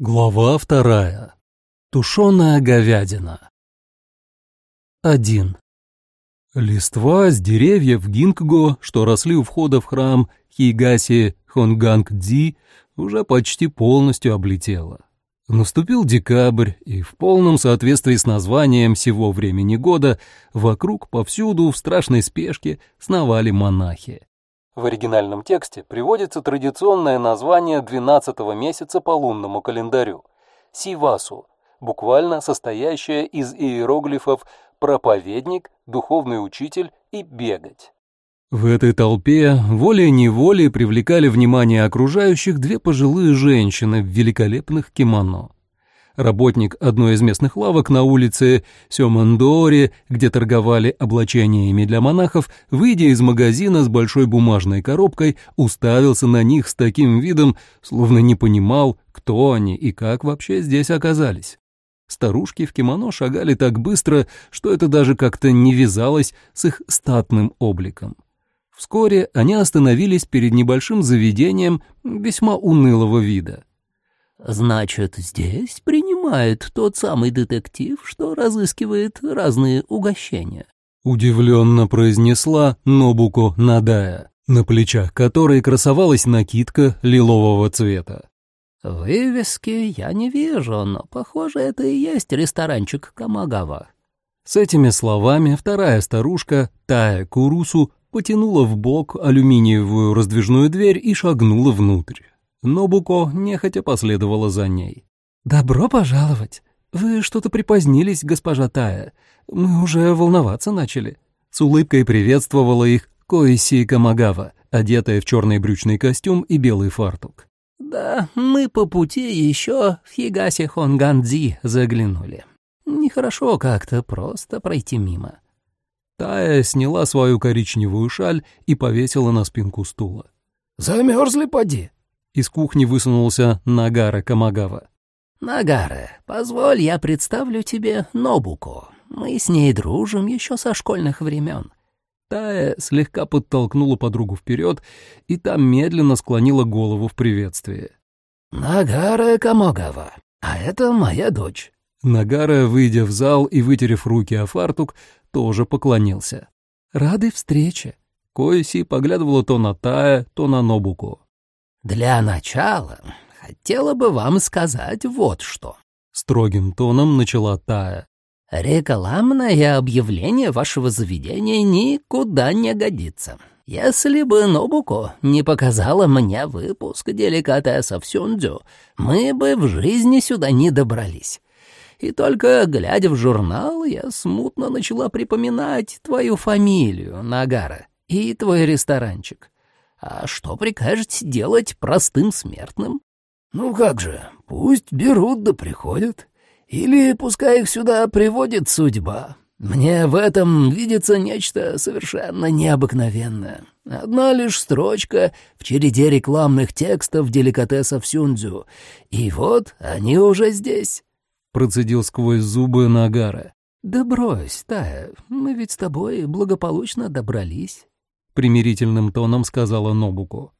Глава вторая. Тушеная говядина. Один. Листва с деревьев гинкго, что росли у входа в храм Хигаси Хонган-дзи, уже почти полностью облетела. Наступил декабрь, и в полном соответствии с названием сего времени года вокруг повсюду в страшной спешке сновали монахи. В оригинальном тексте приводится традиционное название 12-го месяца по лунному календарю – Сивасу, буквально состоящее из иероглифов «проповедник», «духовный учитель» и «бегать». В этой толпе волей-неволей привлекали внимание окружающих две пожилые женщины в великолепных кимоно работник одной из местных лавок на улице Сёмандори, где торговали облачениями для монахов, выйдя из магазина с большой бумажной коробкой, уставился на них с таким видом, словно не понимал, кто они и как вообще здесь оказались. Старушки в кимоно шагали так быстро, что это даже как-то не вязалось с их статным обликом. Вскоре они остановились перед небольшим заведением весьма унылого вида. Значит, здесь принимает тот самый детектив, что разыскивает разные угощения. Удивленно произнесла Нобуко Надая, на плечах которой красовалась накидка лилового цвета. Вывески я не вижу, но, похоже, это и есть ресторанчик Камагава. С этими словами вторая старушка, Тая Курусу, потянула в бок алюминиевую раздвижную дверь и шагнула внутрь. Нобуко нехотя последовала за ней. «Добро пожаловать! Вы что-то припозднились, госпожа Тая. Мы уже волноваться начали». С улыбкой приветствовала их Коиси Камагава, одетая в черный брючный костюм и белый фартук. «Да, мы по пути еще в Хигаси Хонгандзи заглянули. Нехорошо как-то просто пройти мимо». Тая сняла свою коричневую шаль и повесила на спинку стула. «Замерзли, поди?» Из кухни высунулся Нагара Камагава. «Нагара, позволь, я представлю тебе Нобуко. Мы с ней дружим еще со школьных времен». Тая слегка подтолкнула подругу вперед, и та медленно склонила голову в приветствии. «Нагара Камагава, а это моя дочь». Нагара, выйдя в зал и вытерев руки о фартук, тоже поклонился. «Рады встрече». Коиси поглядывала то на Тая, то на Нобуко. «Для начала хотела бы вам сказать вот что», — строгим тоном начала Тая. «Рекламное объявление вашего заведения никуда не годится. Если бы Нобуко не показала мне выпуск деликатеса в Сюндзю, мы бы в жизни сюда не добрались. И только глядя в журнал, я смутно начала припоминать твою фамилию, Нагара, и твой ресторанчик. А что прикажете делать простым смертным? Ну как же, пусть берут да приходят. Или пускай их сюда приводит судьба. Мне в этом видится нечто совершенно необыкновенное. Одна лишь строчка в череде рекламных текстов деликатесов Сюндзю. И вот они уже здесь. Процедил сквозь зубы Нагара. «Да брось, Тая, мы ведь с тобой благополучно добрались примирительным тоном сказала Нобуко.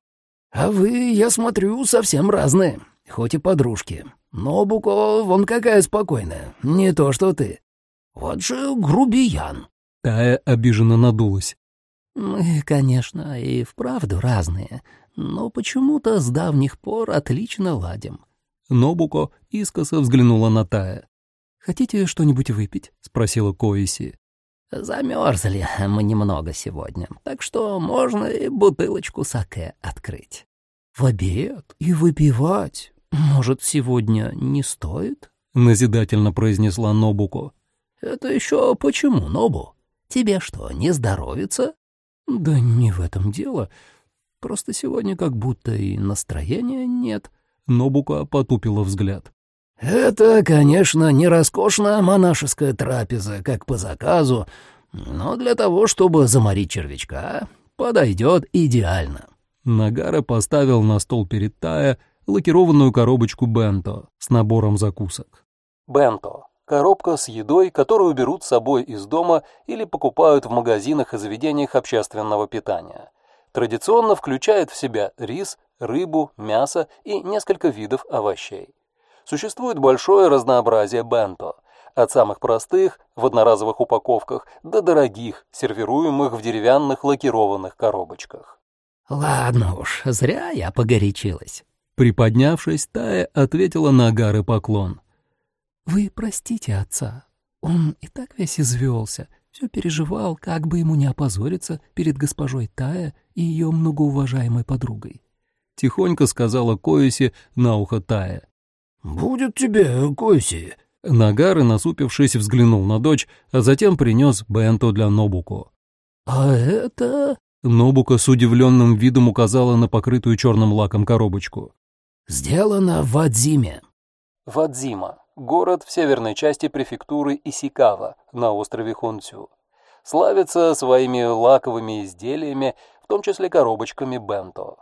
«А вы, я смотрю, совсем разные, хоть и подружки. Нобуко вон какая спокойная, не то что ты. Вот же грубиян». Тая обиженно надулась. «Мы, конечно, и вправду разные, но почему-то с давних пор отлично ладим». Нобуко искоса взглянула на Тая. «Хотите что-нибудь выпить?» — спросила Коиси. Замерзли мы немного сегодня, так что можно и бутылочку саке открыть. В обед и выпивать. Может, сегодня не стоит? Назидательно произнесла Нобуко. Это еще почему, Нобу? Тебе что, не здоровится? Да не в этом дело. Просто сегодня как будто и настроения нет. Нобука потупила взгляд. «Это, конечно, не роскошная монашеская трапеза, как по заказу, но для того, чтобы заморить червячка, подойдет идеально». Нагара поставил на стол перед Тая лакированную коробочку бенто с набором закусок. Бенто – коробка с едой, которую берут с собой из дома или покупают в магазинах и заведениях общественного питания. Традиционно включает в себя рис, рыбу, мясо и несколько видов овощей. Существует большое разнообразие бенто, от самых простых в одноразовых упаковках до дорогих, сервируемых в деревянных лакированных коробочках. «Ладно уж, зря я погорячилась». Приподнявшись, Тая ответила на Гары поклон. «Вы простите отца. Он и так весь извелся, все переживал, как бы ему не опозориться перед госпожой Тая и ее многоуважаемой подругой. Тихонько сказала Коиси на ухо Тая. «Будет тебе, Коиси». Нагары, насупившись, взглянул на дочь, а затем принес бенто для Нобуко. «А это...» Нобука с удивленным видом указала на покрытую черным лаком коробочку. «Сделано в Адзиме». Вадзима — город в северной части префектуры Исикава на острове Хонсю. Славится своими лаковыми изделиями, в том числе коробочками бенто.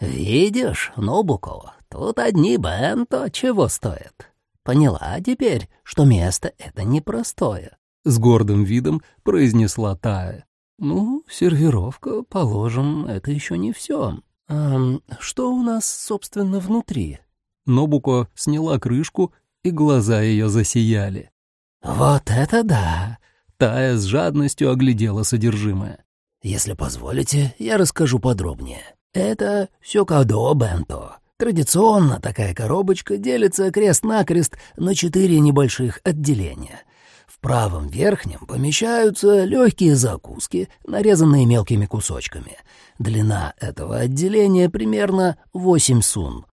«Видишь, Нобуко, тут одни бенто чего стоят. Поняла теперь, что место это непростое», — с гордым видом произнесла Тая. «Ну, сервировка, положим, это еще не все. А что у нас, собственно, внутри?» Нобуко сняла крышку, и глаза ее засияли. «Вот это да!» Тая с жадностью оглядела содержимое. «Если позволите, я расскажу подробнее. Это сёкадо бенто. Традиционно такая коробочка делится крест-накрест на четыре небольших отделения. В правом верхнем помещаются легкие закуски, нарезанные мелкими кусочками. Длина этого отделения примерно 8 сун.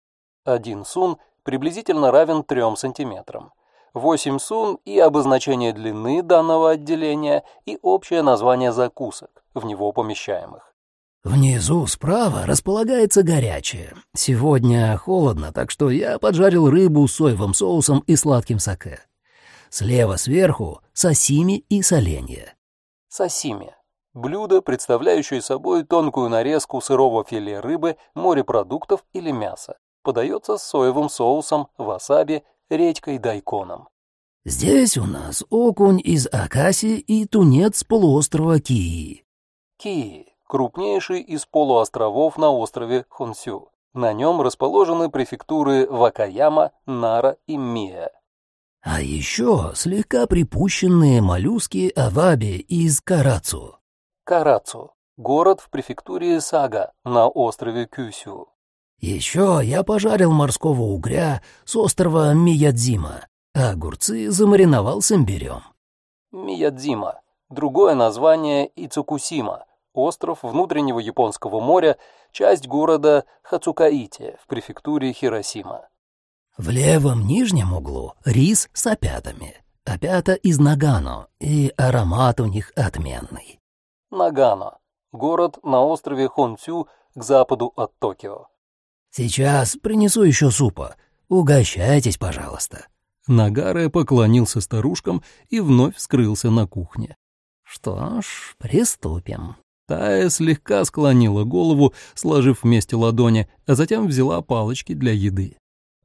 Один сун приблизительно равен 3 сантиметрам. 8 сун и обозначение длины данного отделения и общее название закусок, в него помещаемых. Внизу справа располагается горячее. Сегодня холодно, так что я поджарил рыбу с соевым соусом и сладким саке. Слева сверху — сосими и соленья. Сосими — блюдо, представляющее собой тонкую нарезку сырого филе рыбы, морепродуктов или мяса. Подается с соевым соусом, васаби, редькой дайконом. Здесь у нас окунь из Акаси и тунец полуострова Кии. Кии крупнейший из полуостровов на острове Хонсю. На нем расположены префектуры Вакаяма, Нара и Мия. А еще слегка припущенные моллюски аваби из Карацу. Карацу – город в префектуре Сага на острове Кюсю. Еще я пожарил морского угря с острова Миядзима, а огурцы замариновал с имбирем. Миядзима – другое название Ицукусима, остров внутреннего Японского моря, часть города Хацукаити в префектуре Хиросима. В левом нижнем углу рис с опятами. Опята из Нагано, и аромат у них отменный. Нагано — город на острове Хонсю к западу от Токио. «Сейчас принесу еще супа. Угощайтесь, пожалуйста». Нагаре поклонился старушкам и вновь скрылся на кухне. «Что ж, приступим». Тая слегка склонила голову, сложив вместе ладони, а затем взяла палочки для еды.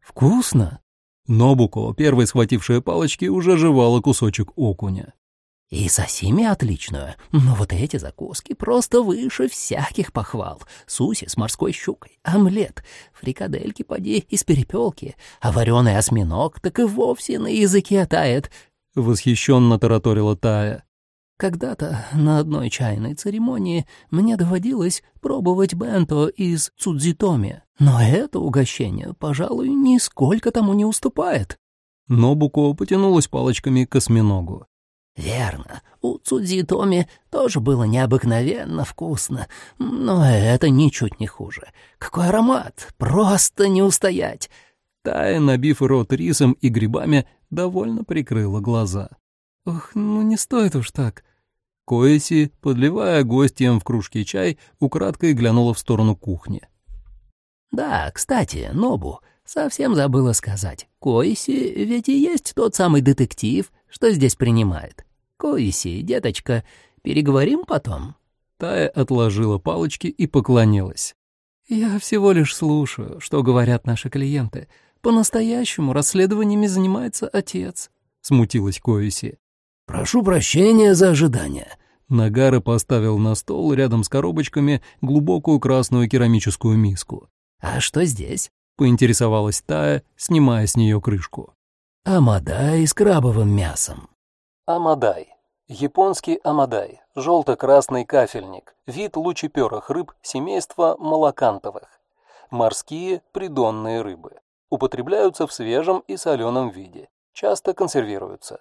«Вкусно!» Нобуко, первой схватившая палочки, уже жевала кусочек окуня. «И сосими отличную, но вот эти закуски просто выше всяких похвал. Суси с морской щукой, омлет, фрикадельки поди из перепелки, а вареный осьминог так и вовсе на языке тает», — восхищенно тараторила Тая. Когда-то на одной чайной церемонии мне доводилось пробовать бенто из цудзитоми, но это угощение, пожалуй, нисколько тому не уступает. Нобуко потянулась палочками к осьминогу. «Верно, у Цудзитоми тоже было необыкновенно вкусно, но это ничуть не хуже. Какой аромат! Просто не устоять!» Тая, набив рот рисом и грибами, довольно прикрыла глаза. «Ох, ну не стоит уж так». Коэси, подливая гостям в кружке чай, украдкой глянула в сторону кухни. «Да, кстати, Нобу, совсем забыла сказать. Коэси ведь и есть тот самый детектив, что здесь принимает. Коэси, деточка, переговорим потом?» Тая отложила палочки и поклонилась. «Я всего лишь слушаю, что говорят наши клиенты. По-настоящему расследованиями занимается отец», — смутилась Коэси. «Прошу прощения за ожидание». Нагара поставил на стол рядом с коробочками глубокую красную керамическую миску. «А что здесь?» — поинтересовалась Тая, снимая с нее крышку. Амадай с крабовым мясом. Амадай. Японский амадай. Желто-красный кафельник. Вид лучеперых рыб семейства молокантовых. Морские придонные рыбы. Употребляются в свежем и соленом виде. Часто консервируются.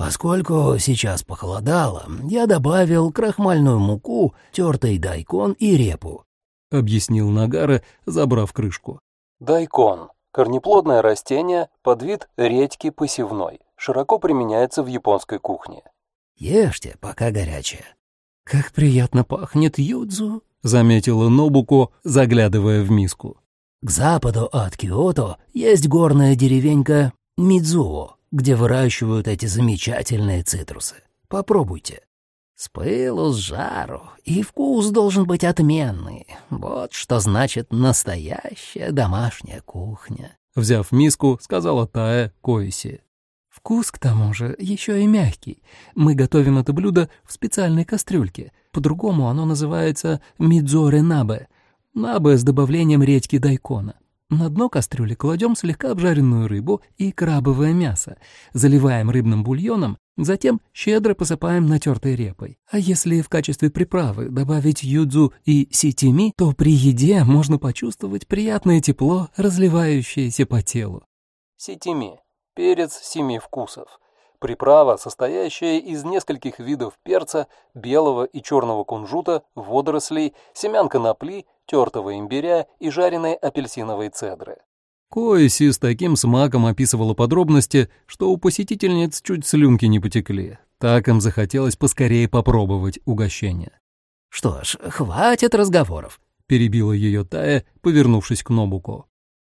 Поскольку сейчас похолодало, я добавил крахмальную муку, тертый дайкон и репу. — объяснил Нагара, забрав крышку. Дайкон — корнеплодное растение, подвид редьки посевной, широко применяется в японской кухне. Ешьте, пока горячее. «Как приятно пахнет юдзу», — заметила Нобуко, заглядывая в миску. К западу от Киото есть горная деревенька Мидзуо, где выращивают эти замечательные цитрусы. Попробуйте. С пылу, с жару, и вкус должен быть отменный. Вот что значит настоящая домашняя кухня. Взяв миску, сказала Тая Коиси. Вкус, к тому же, еще и мягкий. Мы готовим это блюдо в специальной кастрюльке. По-другому оно называется мидзоре набе. Набе с добавлением редьки дайкона. На дно кастрюли кладем слегка обжаренную рыбу и крабовое мясо, заливаем рыбным бульоном, затем щедро посыпаем натертой репой. А если в качестве приправы добавить юдзу и ситими, то при еде можно почувствовать приятное тепло, разливающееся по телу. Ситими – перец семи вкусов. Приправа, состоящая из нескольких видов перца, белого и черного кунжута, водорослей, семян конопли, тертого имбиря и жареной апельсиновой цедры. Коэси с таким смаком описывала подробности, что у посетительниц чуть слюнки не потекли. Так им захотелось поскорее попробовать угощение. «Что ж, хватит разговоров», — перебила ее Тая, повернувшись к Нобуко.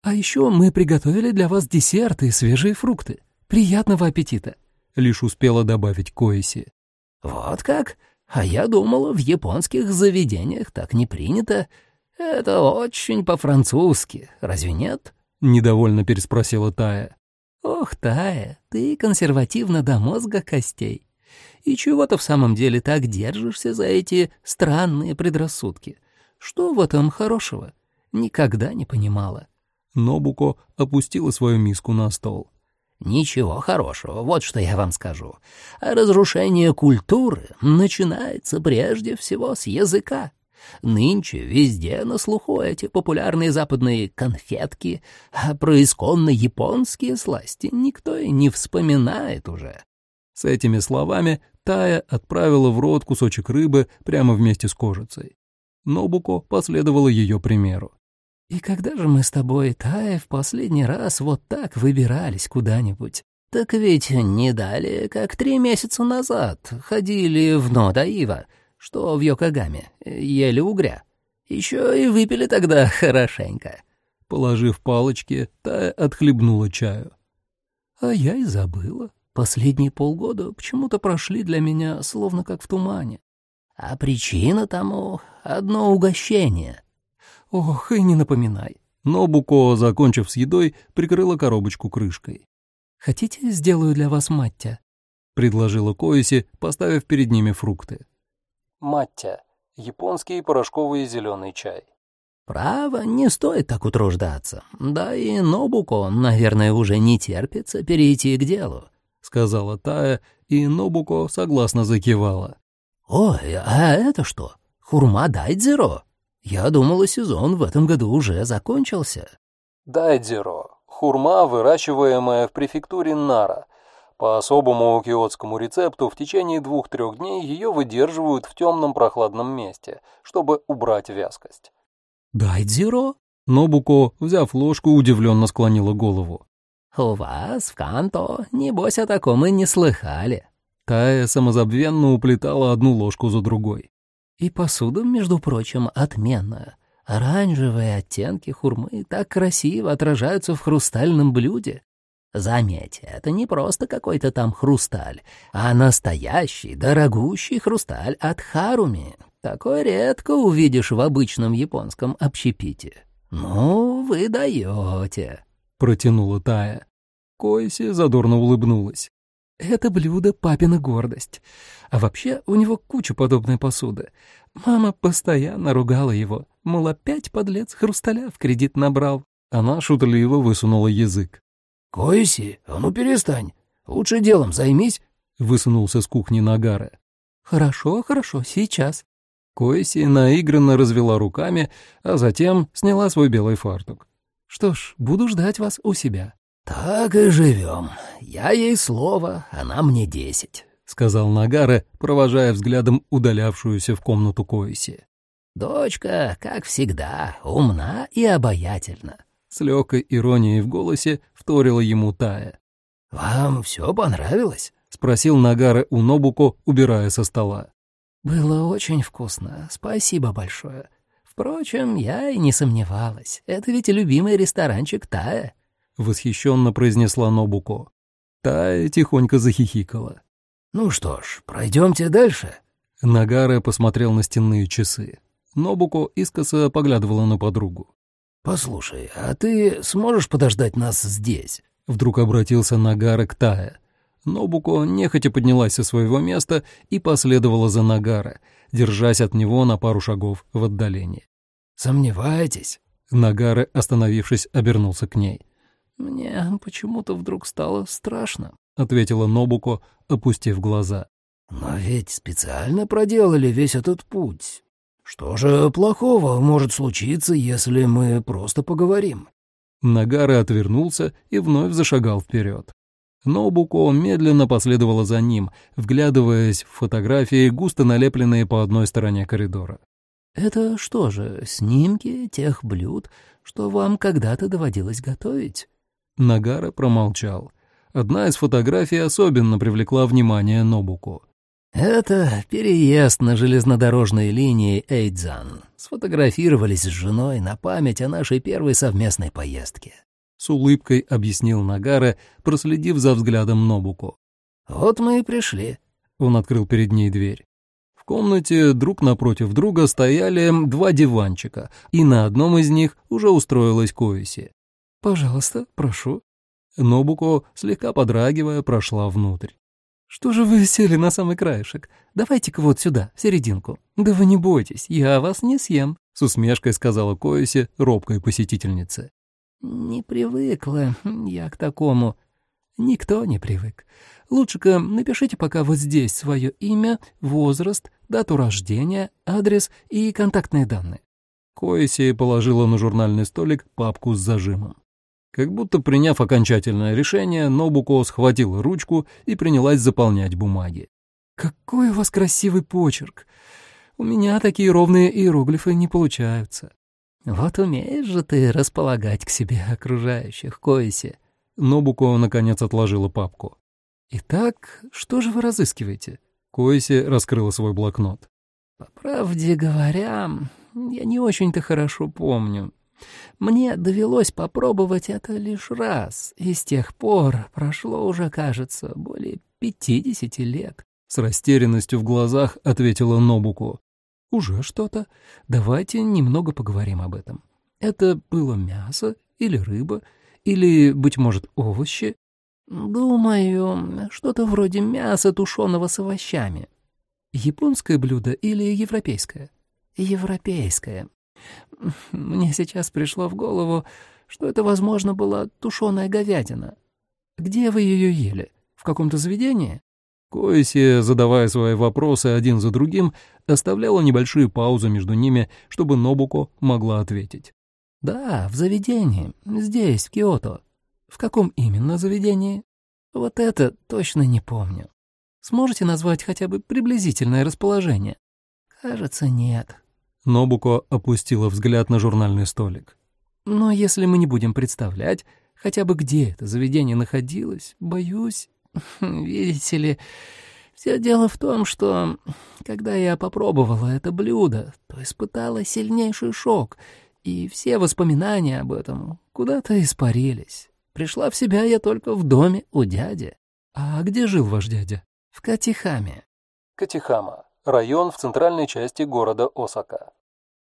«А еще мы приготовили для вас десерты и свежие фрукты. Приятного аппетита!» лишь успела добавить Коиси. «Вот как? А я думала, в японских заведениях так не принято. Это очень по-французски, разве нет?» — недовольно переспросила Тая. «Ох, Тая, ты консервативна до мозга костей. И чего ты в самом деле так держишься за эти странные предрассудки? Что в этом хорошего? Никогда не понимала». Нобуко опустила свою миску на стол. Ничего хорошего, вот что я вам скажу. разрушение культуры начинается прежде всего с языка. Нынче везде на слуху эти популярные западные конфетки, а про исконно японские сласти никто и не вспоминает уже. С этими словами Тая отправила в рот кусочек рыбы прямо вместе с кожицей. Нобуко последовала ее примеру. И когда же мы с тобой, Тая, в последний раз вот так выбирались куда-нибудь? Так ведь не далее, как три месяца назад ходили в Нодаива, что в Йокогаме, ели угря. Еще и выпили тогда хорошенько. Положив палочки, Тая отхлебнула чаю. А я и забыла. Последние полгода почему-то прошли для меня словно как в тумане. А причина тому — одно угощение — Ох, и не напоминай. Но Буко, закончив с едой, прикрыла коробочку крышкой. «Хотите, сделаю для вас маття?» — предложила Коиси, поставив перед ними фрукты. Маття — японский порошковый зеленый чай. «Право, не стоит так утруждаться. Да и Нобуко, наверное, уже не терпится перейти к делу», — сказала Тая, и Нобуко согласно закивала. «Ой, а это что? Хурма дайдзеро?» Я думала, сезон в этом году уже закончился. Дайдзеро. Хурма, выращиваемая в префектуре Нара. По особому киотскому рецепту в течение двух-трех дней ее выдерживают в темном прохладном месте, чтобы убрать вязкость. Дайдзеро? Нобуко, взяв ложку, удивленно склонила голову. «У вас в Канто, небось, о таком и не слыхали». Тая самозабвенно уплетала одну ложку за другой. И посуда, между прочим, отменная. Оранжевые оттенки хурмы так красиво отражаются в хрустальном блюде. Заметьте, это не просто какой-то там хрусталь, а настоящий, дорогущий хрусталь от Харуми. Такой редко увидишь в обычном японском общепите. Ну, вы даете, протянула Тая. Койси задорно улыбнулась. Это блюдо папина гордость. А вообще у него куча подобной посуды. Мама постоянно ругала его, мол, опять подлец хрусталя в кредит набрал. Она шутливо высунула язык. «Койси, а ну перестань. Лучше делом займись», — высунулся с кухни Нагара. «Хорошо, хорошо, сейчас». Койси наигранно развела руками, а затем сняла свой белый фартук. «Что ж, буду ждать вас у себя». «Так и живем. Я ей слово, она мне десять», — сказал Нагара, провожая взглядом удалявшуюся в комнату Койси. «Дочка, как всегда, умна и обаятельна». С легкой иронией в голосе вторила ему Тая. «Вам все понравилось?» — спросил Нагара у Нобуко, убирая со стола. «Было очень вкусно. Спасибо большое. Впрочем, я и не сомневалась. Это ведь любимый ресторанчик Тая». — восхищенно произнесла Нобуко. Тая тихонько захихикала. «Ну что ж, пройдемте дальше». Нагара посмотрел на стенные часы. Нобуко искоса поглядывала на подругу. «Послушай, а ты сможешь подождать нас здесь?» Вдруг обратился Нагара к Тае. Нобуко нехотя поднялась со своего места и последовала за Нагара, держась от него на пару шагов в отдалении. «Сомневаетесь?» Нагара, остановившись, обернулся к ней. «Мне почему-то вдруг стало страшно», — ответила Нобуко, опустив глаза. «Но ведь специально проделали весь этот путь. Что же плохого может случиться, если мы просто поговорим?» Нагара отвернулся и вновь зашагал вперед. Нобуко медленно последовала за ним, вглядываясь в фотографии, густо налепленные по одной стороне коридора. «Это что же, снимки тех блюд, что вам когда-то доводилось готовить?» Нагара промолчал. Одна из фотографий особенно привлекла внимание Нобуко. «Это переезд на железнодорожной линии Эйдзан. Сфотографировались с женой на память о нашей первой совместной поездке». С улыбкой объяснил Нагара, проследив за взглядом Нобуко. «Вот мы и пришли». Он открыл перед ней дверь. В комнате друг напротив друга стояли два диванчика, и на одном из них уже устроилась Коиси. «Пожалуйста, прошу». Нобуко, слегка подрагивая, прошла внутрь. «Что же вы сели на самый краешек? Давайте-ка вот сюда, в серединку. Да вы не бойтесь, я вас не съем», — с усмешкой сказала Коэси, робкой посетительнице. «Не привыкла я к такому. Никто не привык. Лучше-ка напишите пока вот здесь свое имя, возраст, дату рождения, адрес и контактные данные». Коэси положила на журнальный столик папку с зажимом. Как будто приняв окончательное решение, Нобуко схватила ручку и принялась заполнять бумаги. «Какой у вас красивый почерк! У меня такие ровные иероглифы не получаются». «Вот умеешь же ты располагать к себе окружающих, Коиси». Нобуко, наконец, отложила папку. «Итак, что же вы разыскиваете?» Коиси раскрыла свой блокнот. «По правде говоря, я не очень-то хорошо помню. Мне довелось попробовать это лишь раз, и с тех пор прошло уже, кажется, более пятидесяти лет. С растерянностью в глазах ответила Нобуку. «Уже что-то. Давайте немного поговорим об этом. Это было мясо или рыба, или, быть может, овощи?» «Думаю, что-то вроде мяса, тушеного с овощами. Японское блюдо или европейское?» «Европейское. Мне сейчас пришло в голову, что это, возможно, была тушеная говядина. Где вы ее ели? В каком-то заведении? Коэси, задавая свои вопросы один за другим, оставляла небольшие паузы между ними, чтобы Нобуко могла ответить. «Да, в заведении. Здесь, в Киото. В каком именно заведении? Вот это точно не помню. Сможете назвать хотя бы приблизительное расположение?» «Кажется, нет. Нобуко опустила взгляд на журнальный столик. «Но если мы не будем представлять, хотя бы где это заведение находилось, боюсь, видите ли, все дело в том, что, когда я попробовала это блюдо, то испытала сильнейший шок, и все воспоминания об этом куда-то испарились. Пришла в себя я только в доме у дяди. А где жил ваш дядя? В Катихаме. Катихама — район в центральной части города Осака.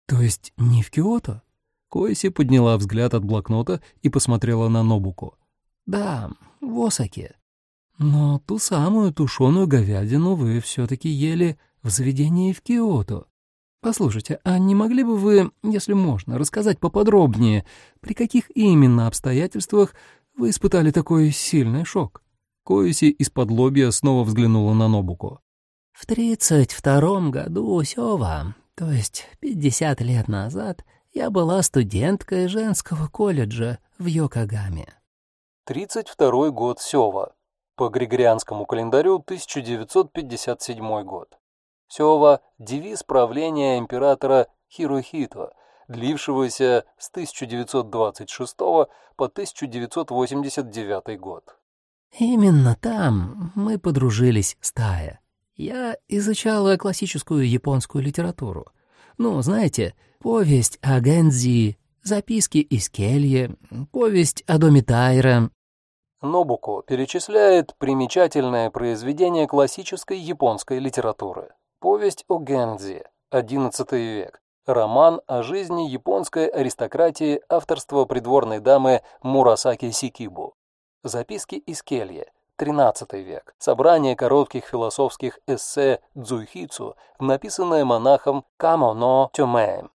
То есть не в Киото? Коэси подняла взгляд от блокнота и посмотрела на Нобуко. Да, в Осаке. Но ту самую тушеную говядину вы все-таки ели в заведении в Киото. Послушайте, а не могли бы вы, если можно, рассказать поподробнее, при каких именно обстоятельствах вы испытали такой сильный шок? Коиси из-под лобья снова взглянула на Нобуко. В тридцать втором году Сёва, то есть пятьдесят лет назад, я была студенткой женского колледжа в Йокогаме. Тридцать второй год Сёва. По григорианскому календарю 1957 год. Сёва – девиз правления императора Хирохито, длившегося с 1926 по 1989 год. Именно там мы подружились с Тая. Я изучала классическую японскую литературу. Ну, знаете, повесть о Гэнзи, записки из кельи, повесть о доме Тайра. Нобуко перечисляет примечательное произведение классической японской литературы. Повесть о Гэнзи, XI век. Роман о жизни японской аристократии авторства придворной дамы Мурасаки Сикибу. Записки из кельи, XIII век. Собрание коротких философских эссе Дзуйхицу, написанное монахом Камоно Тёмэем.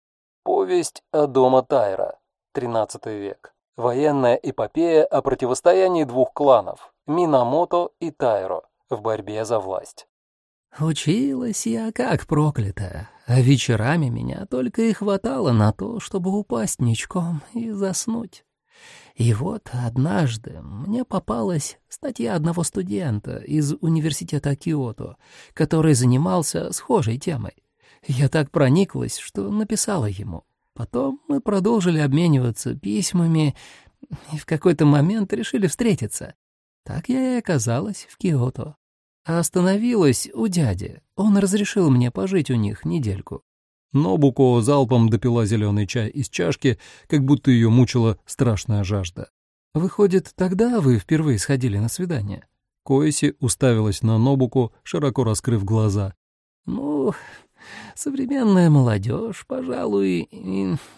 Повесть о дома Тайра, XIII век. Военная эпопея о противостоянии двух кланов Минамото и Тайро в борьбе за власть. Училась я как проклятая, а вечерами меня только и хватало на то, чтобы упасть ничком и заснуть. И вот однажды мне попалась статья одного студента из университета Киото, который занимался схожей темой. Я так прониклась, что написала ему. Потом мы продолжили обмениваться письмами и в какой-то момент решили встретиться. Так я и оказалась в Киото остановилась у дяди. Он разрешил мне пожить у них недельку. Нобуко залпом допила зеленый чай из чашки, как будто ее мучила страшная жажда. «Выходит, тогда вы впервые сходили на свидание?» Коэси уставилась на Нобуко, широко раскрыв глаза. «Ну, современная молодежь, пожалуй,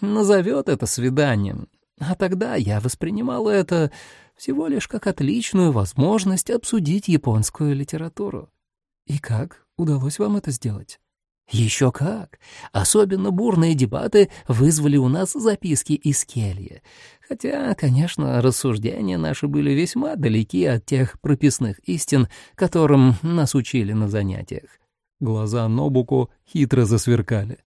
назовет это свиданием. А тогда я воспринимала это всего лишь как отличную возможность обсудить японскую литературу. И как удалось вам это сделать? Еще как. Особенно бурные дебаты вызвали у нас записки из кельи. Хотя, конечно, рассуждения наши были весьма далеки от тех прописных истин, которым нас учили на занятиях. Глаза Нобуко хитро засверкали.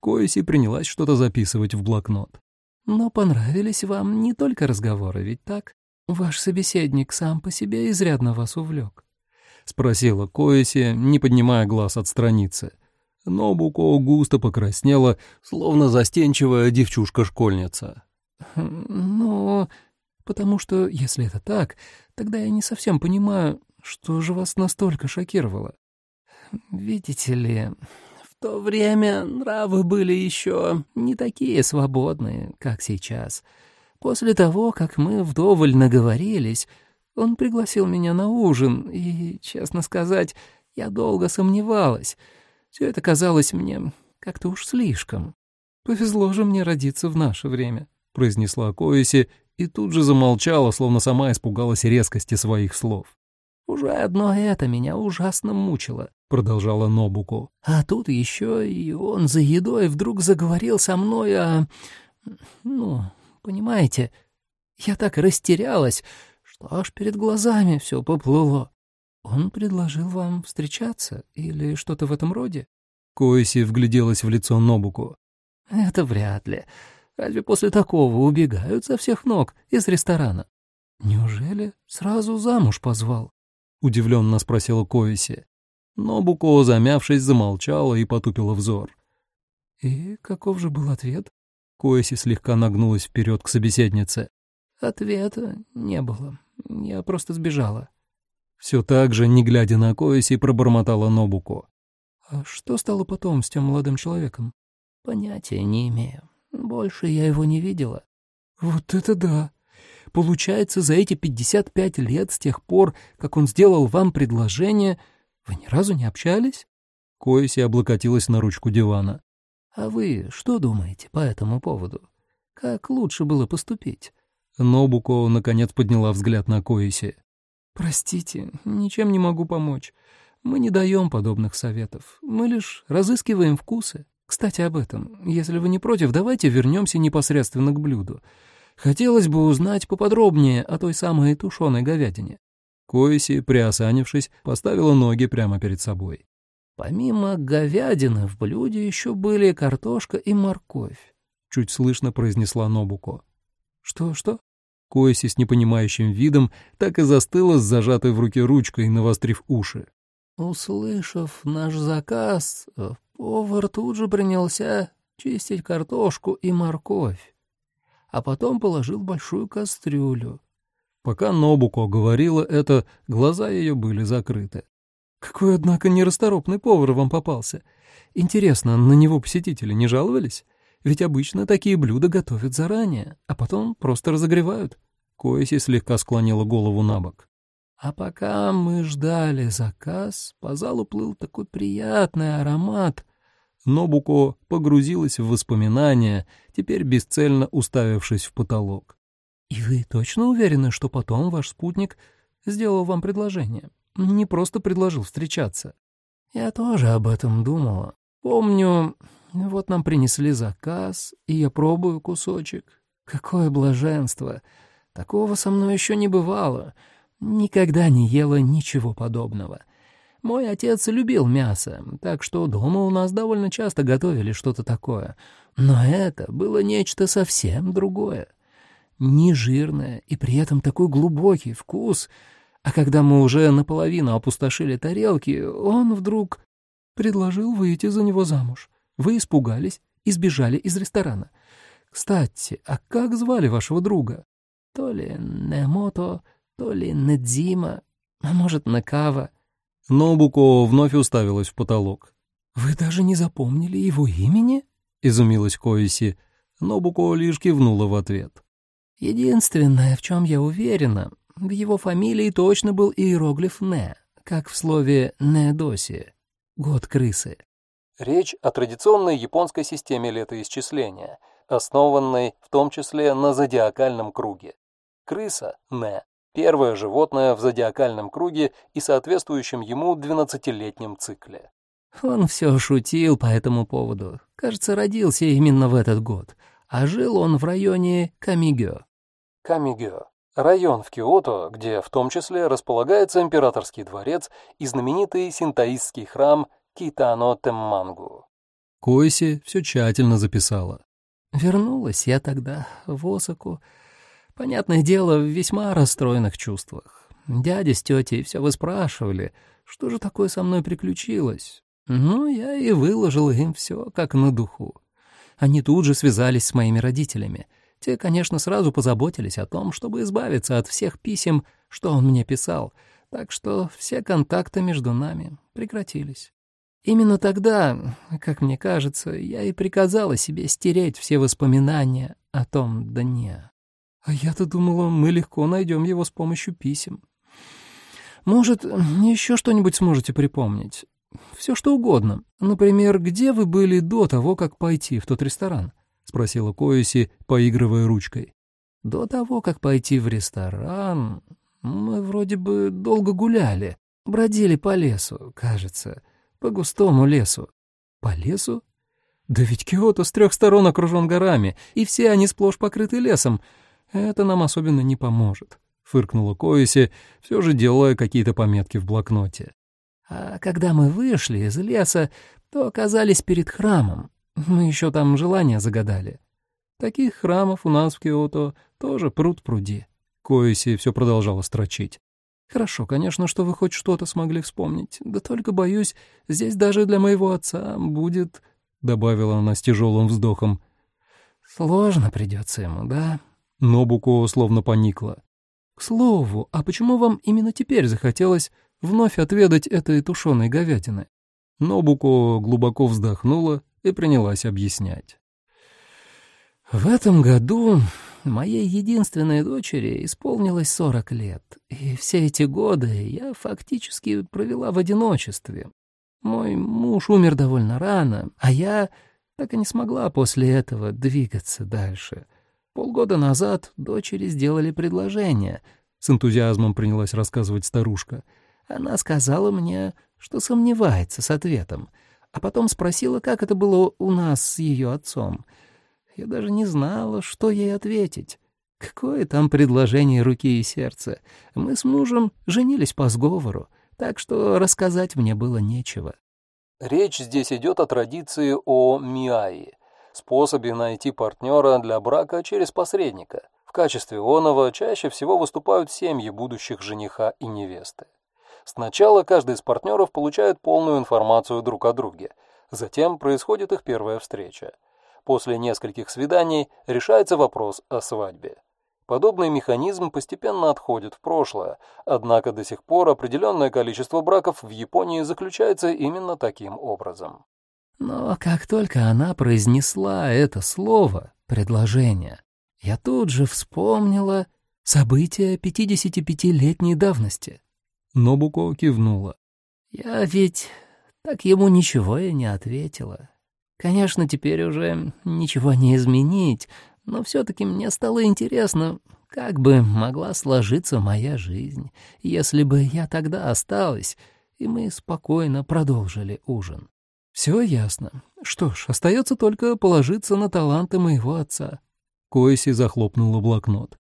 Коэси принялась что-то записывать в блокнот. «Но понравились вам не только разговоры, ведь так? «Ваш собеседник сам по себе изрядно вас увлек», — спросила Коэси, не поднимая глаз от страницы. Но Буко густо покраснела, словно застенчивая девчушка-школьница. «Ну, потому что, если это так, тогда я не совсем понимаю, что же вас настолько шокировало. Видите ли, в то время нравы были еще не такие свободные, как сейчас». После того, как мы вдоволь наговорились, он пригласил меня на ужин, и, честно сказать, я долго сомневалась. Все это казалось мне как-то уж слишком. «Повезло же мне родиться в наше время», — произнесла Коэси и тут же замолчала, словно сама испугалась резкости своих слов. «Уже одно это меня ужасно мучило», — продолжала Нобуку. «А тут еще и он за едой вдруг заговорил со мной о... ну, Понимаете, я так растерялась, что аж перед глазами все поплыло. Он предложил вам встречаться или что-то в этом роде? Коэси вгляделась в лицо Нобуку. Это вряд ли. Разве после такого убегают со всех ног из ресторана? Неужели сразу замуж позвал? Удивленно спросила Коэси. Нобуко, замявшись, замолчала и потупила взор. И каков же был ответ? Коэси слегка нагнулась вперед к собеседнице. Ответа не было. Я просто сбежала. Все так же, не глядя на Коэси, пробормотала Нобуко. А что стало потом с тем молодым человеком? Понятия не имею. Больше я его не видела. Вот это да! Получается, за эти пятьдесят пять лет с тех пор, как он сделал вам предложение, вы ни разу не общались? Коэси облокотилась на ручку дивана. А вы что думаете по этому поводу? Как лучше было поступить?» Нобуко наконец подняла взгляд на Коиси. «Простите, ничем не могу помочь. Мы не даем подобных советов. Мы лишь разыскиваем вкусы. Кстати, об этом. Если вы не против, давайте вернемся непосредственно к блюду. Хотелось бы узнать поподробнее о той самой тушеной говядине. Коиси, приосанившись, поставила ноги прямо перед собой. Помимо говядины в блюде еще были картошка и морковь. Чуть слышно произнесла Нобуко. Что-что? Коиси с непонимающим видом так и застыла с зажатой в руке ручкой, навострив уши. Услышав наш заказ, повар тут же принялся чистить картошку и морковь, а потом положил большую кастрюлю. Пока Нобуко говорила это, глаза ее были закрыты. Какой, однако, нерасторопный повар вам попался. Интересно, на него посетители не жаловались? Ведь обычно такие блюда готовят заранее, а потом просто разогревают. Коэси слегка склонила голову на бок. А пока мы ждали заказ, по залу плыл такой приятный аромат. Нобуко погрузилась в воспоминания, теперь бесцельно уставившись в потолок. «И вы точно уверены, что потом ваш спутник сделал вам предложение? Не просто предложил встречаться?» «Я тоже об этом думала. Помню, вот нам принесли заказ, и я пробую кусочек. Какое блаженство! Такого со мной еще не бывало. Никогда не ела ничего подобного. Мой отец любил мясо, так что дома у нас довольно часто готовили что-то такое. Но это было нечто совсем другое. Не жирное и при этом такой глубокий вкус. А когда мы уже наполовину опустошили тарелки, он вдруг предложил выйти за него замуж. Вы испугались и сбежали из ресторана. Кстати, а как звали вашего друга? То ли Немото, то ли Недзима, а может, Накава. Нобуко вновь уставилась в потолок. «Вы даже не запомнили его имени?» — изумилась Коиси. Нобуко лишь кивнула в ответ. «Единственное, в чем я уверена, в его фамилии точно был иероглиф «не», как в слове «недоси» — «год крысы». Речь о традиционной японской системе летоисчисления, основанной в том числе на зодиакальном круге. Крыса — «не», первое животное в зодиакальном круге и соответствующем ему 12-летнем цикле. Он все шутил по этому поводу. Кажется, родился именно в этот год, а жил он в районе Камигё. Камигё — район в Киото, где в том числе располагается императорский дворец и знаменитый синтаистский храм Китано Теммангу. Койси все тщательно записала. Вернулась я тогда в Осаку, Понятное дело, в весьма расстроенных чувствах. Дядя с тетей все выспрашивали, что же такое со мной приключилось. Ну, я и выложил им все как на духу. Они тут же связались с моими родителями. Те, конечно, сразу позаботились о том, чтобы избавиться от всех писем, что он мне писал, так что все контакты между нами прекратились. Именно тогда, как мне кажется, я и приказала себе стереть все воспоминания о том дне. А я-то думала, мы легко найдем его с помощью писем. Может, еще что-нибудь сможете припомнить? Все что угодно. Например, где вы были до того, как пойти в тот ресторан? Спросила Коэси, поигрывая ручкой. До того, как пойти в ресторан, мы вроде бы долго гуляли. Бродили по лесу, кажется. По густому лесу. По лесу? Да ведь Киото с трех сторон окружен горами, и все они сплошь покрыты лесом. Это нам особенно не поможет», — фыркнула Коиси, все же делая какие-то пометки в блокноте. «А когда мы вышли из леса, то оказались перед храмом. Мы еще там желания загадали. Таких храмов у нас в Киото тоже пруд пруди». Коиси все продолжала строчить. «Хорошо, конечно, что вы хоть что-то смогли вспомнить. Да только, боюсь, здесь даже для моего отца будет...» — добавила она с тяжелым вздохом. «Сложно придется ему, да?» Нобуко словно поникла. «К слову, а почему вам именно теперь захотелось вновь отведать этой тушеной говядины?» Нобуко глубоко вздохнула и принялась объяснять. «В этом году моей единственной дочери исполнилось сорок лет, и все эти годы я фактически провела в одиночестве. Мой муж умер довольно рано, а я так и не смогла после этого двигаться дальше». Полгода назад дочери сделали предложение. С энтузиазмом принялась рассказывать старушка. Она сказала мне, что сомневается с ответом. А потом спросила, как это было у нас с ее отцом. Я даже не знала, что ей ответить. Какое там предложение руки и сердца? Мы с мужем женились по сговору, так что рассказать мне было нечего. Речь здесь идет о традиции о миаи, способе найти партнера для брака через посредника. В качестве оного чаще всего выступают семьи будущих жениха и невесты. Сначала каждый из партнеров получает полную информацию друг о друге, затем происходит их первая встреча. После нескольких свиданий решается вопрос о свадьбе. Подобный механизм постепенно отходит в прошлое, однако до сих пор определенное количество браков в Японии заключается именно таким образом. Но как только она произнесла это слово, предложение, я тут же вспомнила события 55-летней давности. Нобуко кивнула. Я ведь так ему ничего и не ответила. Конечно, теперь уже ничего не изменить, но все-таки мне стало интересно, как бы могла сложиться моя жизнь, если бы я тогда осталась, и мы спокойно продолжили ужин. Все ясно. Что ж, остается только положиться на таланты моего отца. Коэси захлопнула блокнот.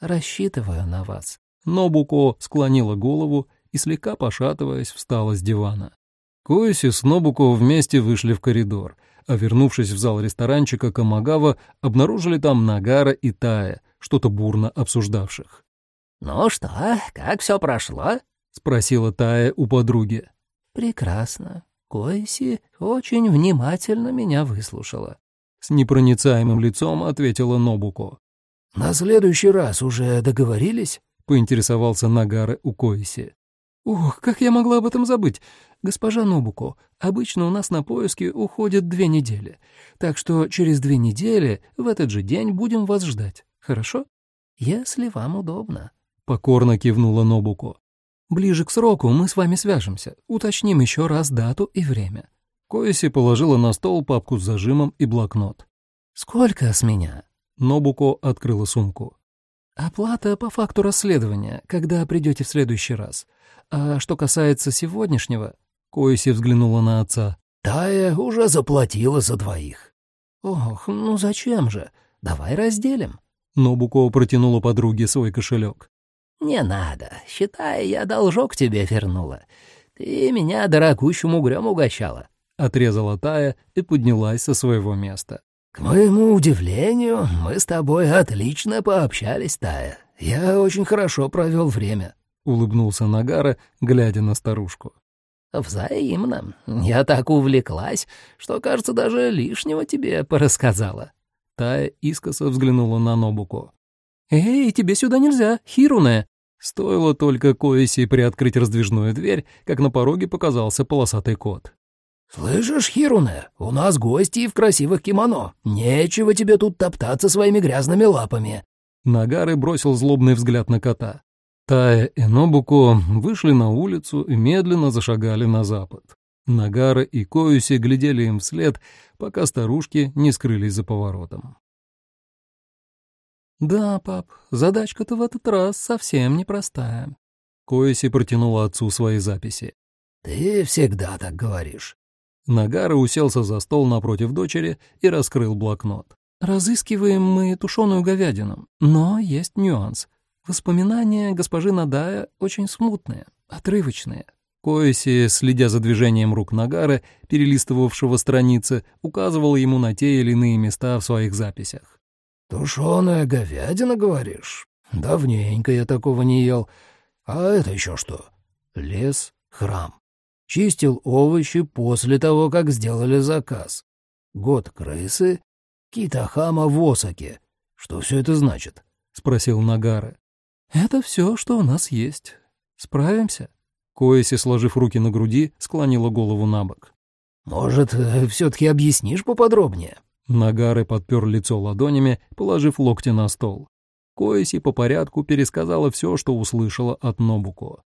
Рассчитываю на вас. Нобуко склонила голову и, слегка пошатываясь, встала с дивана. Коэси с Нобуко вместе вышли в коридор — а вернувшись в зал ресторанчика Камагава, обнаружили там Нагара и Тая, что-то бурно обсуждавших. «Ну что, как все прошло?» — спросила Тая у подруги. «Прекрасно. Койси очень внимательно меня выслушала». С непроницаемым лицом ответила Нобуко. «На следующий раз уже договорились?» — поинтересовался Нагара у Койси. «Ух, как я могла об этом забыть! Госпожа Нобуко, обычно у нас на поиски уходят две недели, так что через две недели в этот же день будем вас ждать, хорошо?» «Если вам удобно», — покорно кивнула Нобуко. «Ближе к сроку мы с вами свяжемся, уточним еще раз дату и время». Коэси положила на стол папку с зажимом и блокнот. «Сколько с меня?» Нобуко открыла сумку. «Оплата по факту расследования, когда придете в следующий раз. А что касается сегодняшнего...» Коиси взглянула на отца. «Тая уже заплатила за двоих». «Ох, ну зачем же? Давай разделим». Нобуко протянула подруге свой кошелек. «Не надо. Считай, я должок тебе вернула. Ты меня дорогущим угрём угощала». Отрезала Тая и поднялась со своего места. «К моему удивлению, мы с тобой отлично пообщались, Тая. Я очень хорошо провел время улыбнулся Нагара, глядя на старушку. «Взаимно. Я так увлеклась, что, кажется, даже лишнего тебе порассказала». Тая искоса взглянула на Нобуко. «Эй, тебе сюда нельзя, Хируне!» Стоило только Коэси приоткрыть раздвижную дверь, как на пороге показался полосатый кот. «Слышишь, Хируне, у нас гости в красивых кимоно. Нечего тебе тут топтаться своими грязными лапами». Нагары бросил злобный взгляд на кота. Тая и Нобуко вышли на улицу и медленно зашагали на запад. Нагара и Коюси глядели им вслед, пока старушки не скрылись за поворотом. «Да, пап, задачка-то в этот раз совсем непростая». Коэси протянула отцу свои записи. «Ты всегда так говоришь». Нагара уселся за стол напротив дочери и раскрыл блокнот. «Разыскиваем мы тушеную говядину, но есть нюанс. Воспоминания госпожи Надая очень смутные, отрывочные. Коэси, следя за движением рук Нагара, перелистывавшего страницы, указывал ему на те или иные места в своих записях. «Тушеная говядина, говоришь? Давненько я такого не ел. А это еще что? Лес, храм. Чистил овощи после того, как сделали заказ. Год крысы, китахама в Осаке. Что все это значит?» — спросил Нагара. «Это все, что у нас есть. Справимся?» Коэси, сложив руки на груди, склонила голову на бок. «Может, э, все-таки объяснишь поподробнее?» Нагары подпер лицо ладонями, положив локти на стол. Коэси по порядку пересказала все, что услышала от Нобуко.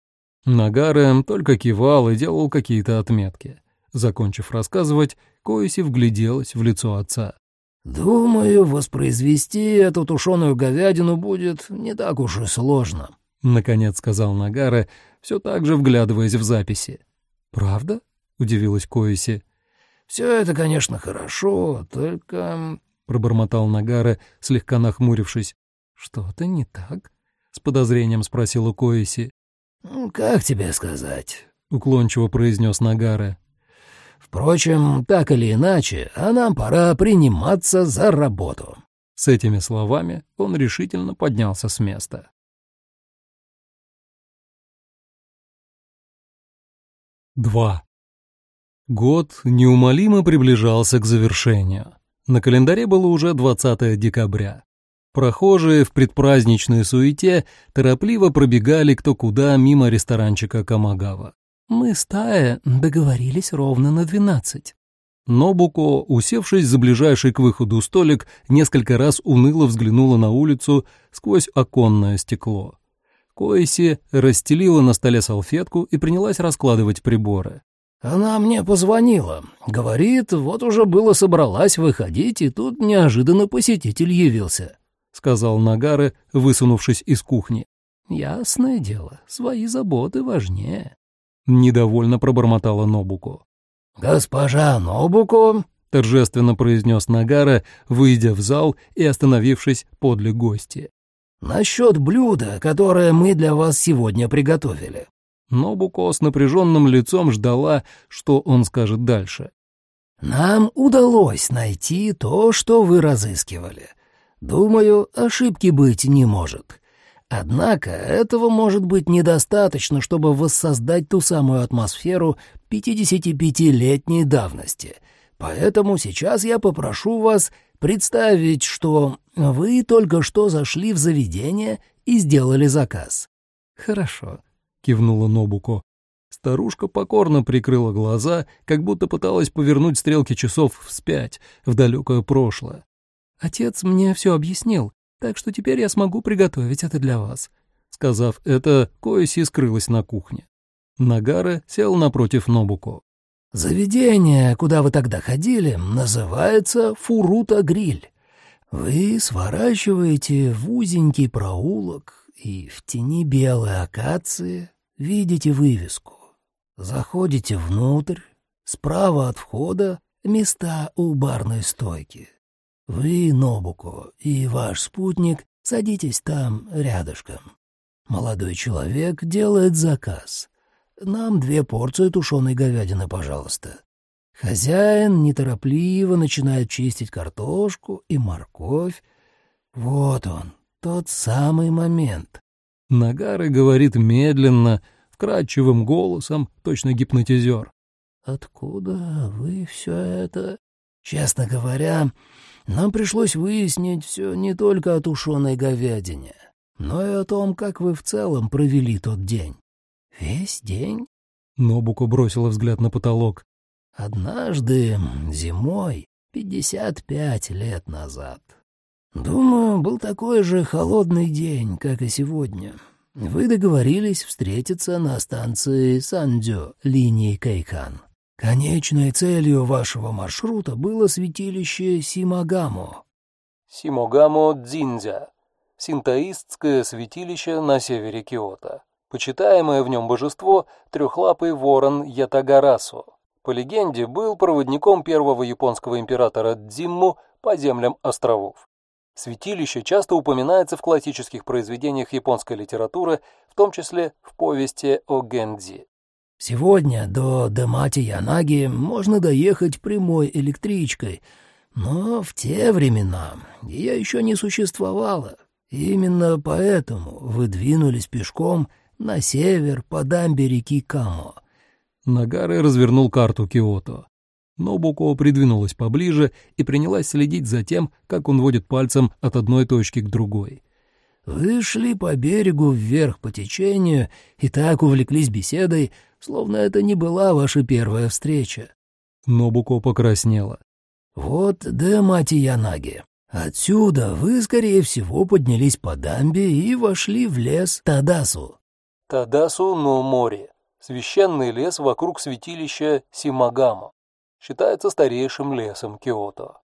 Нагаре только кивал и делал какие-то отметки. Закончив рассказывать, Коэси вгляделась в лицо отца. «Думаю, воспроизвести эту тушеную говядину будет не так уж и сложно», — наконец сказал Нагара, все так же вглядываясь в записи. «Правда?» — удивилась Коиси. Все это, конечно, хорошо, только...» — пробормотал Нагара, слегка нахмурившись. «Что-то не так?» — с подозрением спросила Коиси. «Как тебе сказать?» — уклончиво произнес Нагара. «Впрочем, так или иначе, а нам пора приниматься за работу». С этими словами он решительно поднялся с места. Два. Год неумолимо приближался к завершению. На календаре было уже 20 декабря. Прохожие в предпраздничной суете торопливо пробегали кто куда мимо ресторанчика Камагава. «Мы стая договорились ровно на двенадцать». Нобуко, усевшись за ближайший к выходу столик, несколько раз уныло взглянула на улицу сквозь оконное стекло. Коиси расстелила на столе салфетку и принялась раскладывать приборы. «Она мне позвонила. Говорит, вот уже было собралась выходить, и тут неожиданно посетитель явился», — сказал Нагары, высунувшись из кухни. «Ясное дело, свои заботы важнее», — недовольно пробормотала Нобуко. «Госпожа Нобуко», — торжественно произнес Нагара, выйдя в зал и остановившись подле гостя. «Насчет блюда, которое мы для вас сегодня приготовили». Нобуко с напряженным лицом ждала, что он скажет дальше. «Нам удалось найти то, что вы разыскивали. Думаю, ошибки быть не может. Однако этого может быть недостаточно, чтобы воссоздать ту самую атмосферу 55-летней давности. Поэтому сейчас я попрошу вас представить, что вы только что зашли в заведение и сделали заказ». «Хорошо», — кивнула Нобуко. Старушка покорно прикрыла глаза, как будто пыталась повернуть стрелки часов вспять, в далекое прошлое. «Отец мне все объяснил, так что теперь я смогу приготовить это для вас». Сказав это, Коэси скрылась на кухне. Нагара сел напротив Нобуко. «Заведение, куда вы тогда ходили, называется Фурута-гриль. Вы сворачиваете в узенький проулок и в тени белой акации видите вывеску. Заходите внутрь, справа от входа места у барной стойки. Вы, Нобуко, и ваш спутник садитесь там рядышком. Молодой человек делает заказ. Нам две порции тушеной говядины, пожалуйста. Хозяин неторопливо начинает чистить картошку и морковь. Вот он, тот самый момент. Нагары говорит медленно, вкрадчивым голосом, точно гипнотизер. «Откуда вы все это?» «Честно говоря, нам пришлось выяснить все не только о тушеной говядине, но и о том, как вы в целом провели тот день». «Весь день?» Нобуко бросила взгляд на потолок. Однажды, зимой, пятьдесят пять лет назад. Думаю, был такой же холодный день, как и сегодня. Вы договорились встретиться на станции Сандзё линии Кейкан. Конечной целью вашего маршрута было святилище Симагамо. Симогамо Дзиндзя. Синтоистское святилище на севере Киото. Почитаемое в нем божество — трехлапый ворон Ятагарасу по легенде, был проводником первого японского императора Дзимму по землям островов. Святилище часто упоминается в классических произведениях японской литературы, в том числе в повести о Гендзи. Сегодня до Дамати-Янаги можно доехать прямой электричкой, но в те времена ее еще не существовало. Именно поэтому вы двинулись пешком на север по дамбе реки Камо — Нагары развернул карту Киото. Нобуко придвинулась поближе и принялась следить за тем, как он водит пальцем от одной точки к другой. «Вы шли по берегу вверх по течению и так увлеклись беседой, словно это не была ваша первая встреча». Нобуко покраснела. «Вот Дэмати Янаги. Отсюда вы, скорее всего, поднялись по дамбе и вошли в лес Тадасу». «Тадасу но море», священный лес вокруг святилища Симагамо. Считается старейшим лесом Киото.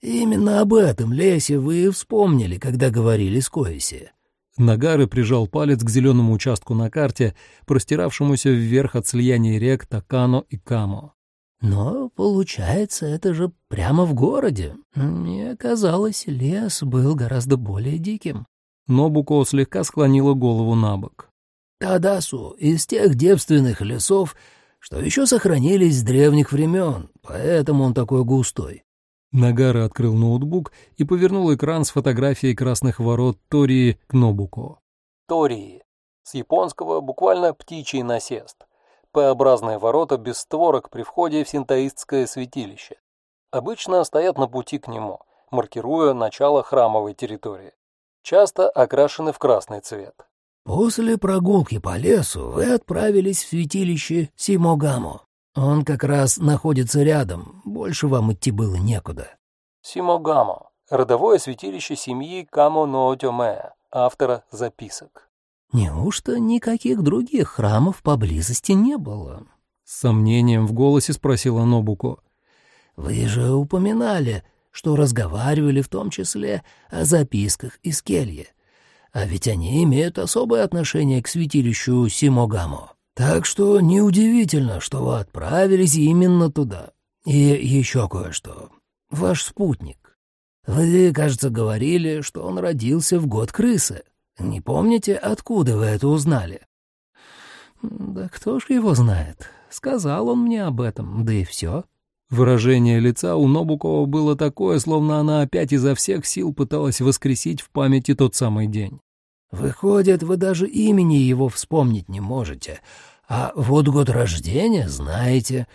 «Именно об этом лесе вы вспомнили, когда говорили с Коиси». Нагары прижал палец к зеленому участку на карте, простиравшемуся вверх от слияния рек Такано и Камо. Но, получается, это же прямо в городе. Мне казалось, лес был гораздо более диким. Нобуко слегка склонила голову на бок. Тадасу из тех девственных лесов, что еще сохранились с древних времен, поэтому он такой густой. Нагара открыл ноутбук и повернул экран с фотографией красных ворот Тории к Нобуко. Тории. С японского буквально «птичий насест». П-образные ворота без створок при входе в синтоистское святилище. Обычно стоят на пути к нему, маркируя начало храмовой территории. Часто окрашены в красный цвет. После прогулки по лесу вы отправились в святилище Симогамо. Он как раз находится рядом, больше вам идти было некуда. Симогамо. Родовое святилище семьи Камо Ноотёме, автора записок. Неужто никаких других храмов поблизости не было? С сомнением в голосе спросила Нобуко. Вы же упоминали, что разговаривали в том числе о записках из кельи. А ведь они имеют особое отношение к святилищу Симогамо. Так что неудивительно, что вы отправились именно туда. И еще кое-что. Ваш спутник. Вы, кажется, говорили, что он родился в год крысы. Не помните, откуда вы это узнали? Да кто ж его знает? Сказал он мне об этом, да и все. Выражение лица у Нобукова было такое, словно она опять изо всех сил пыталась воскресить в памяти тот самый день. «Выходит, вы даже имени его вспомнить не можете, а вот год рождения знаете.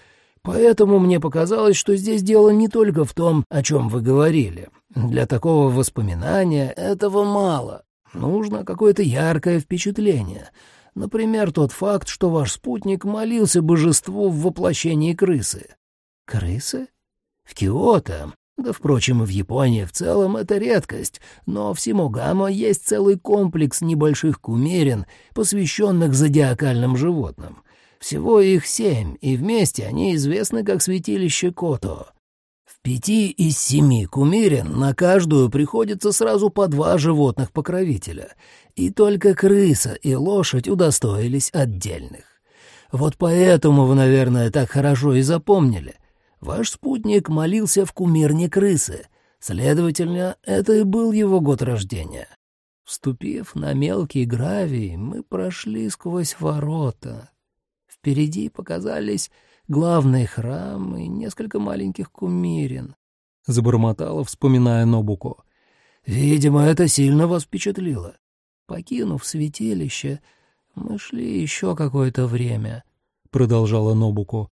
Поэтому мне показалось, что здесь дело не только в том, о чем вы говорили. Для такого воспоминания этого мало. Нужно какое-то яркое впечатление. Например, тот факт, что ваш спутник молился божеству в воплощении крысы. Крысы? В Киото, да, впрочем, в Японии в целом это редкость, но в Симогамо есть целый комплекс небольших кумирин, посвященных зодиакальным животным. Всего их семь, и вместе они известны как святилище Кото. В пяти из семи кумирин на каждую приходится сразу по два животных покровителя, и только крыса и лошадь удостоились отдельных. Вот поэтому вы, наверное, так хорошо и запомнили. Ваш спутник молился в кумирне крысы. Следовательно, это и был его год рождения. Вступив на мелкий гравий, мы прошли сквозь ворота. Впереди показались главный храм и несколько маленьких кумирин. Забормотала, вспоминая Нобуко. Видимо, это сильно вас впечатлило. Покинув святилище, мы шли еще какое-то время. Продолжала Нобуко.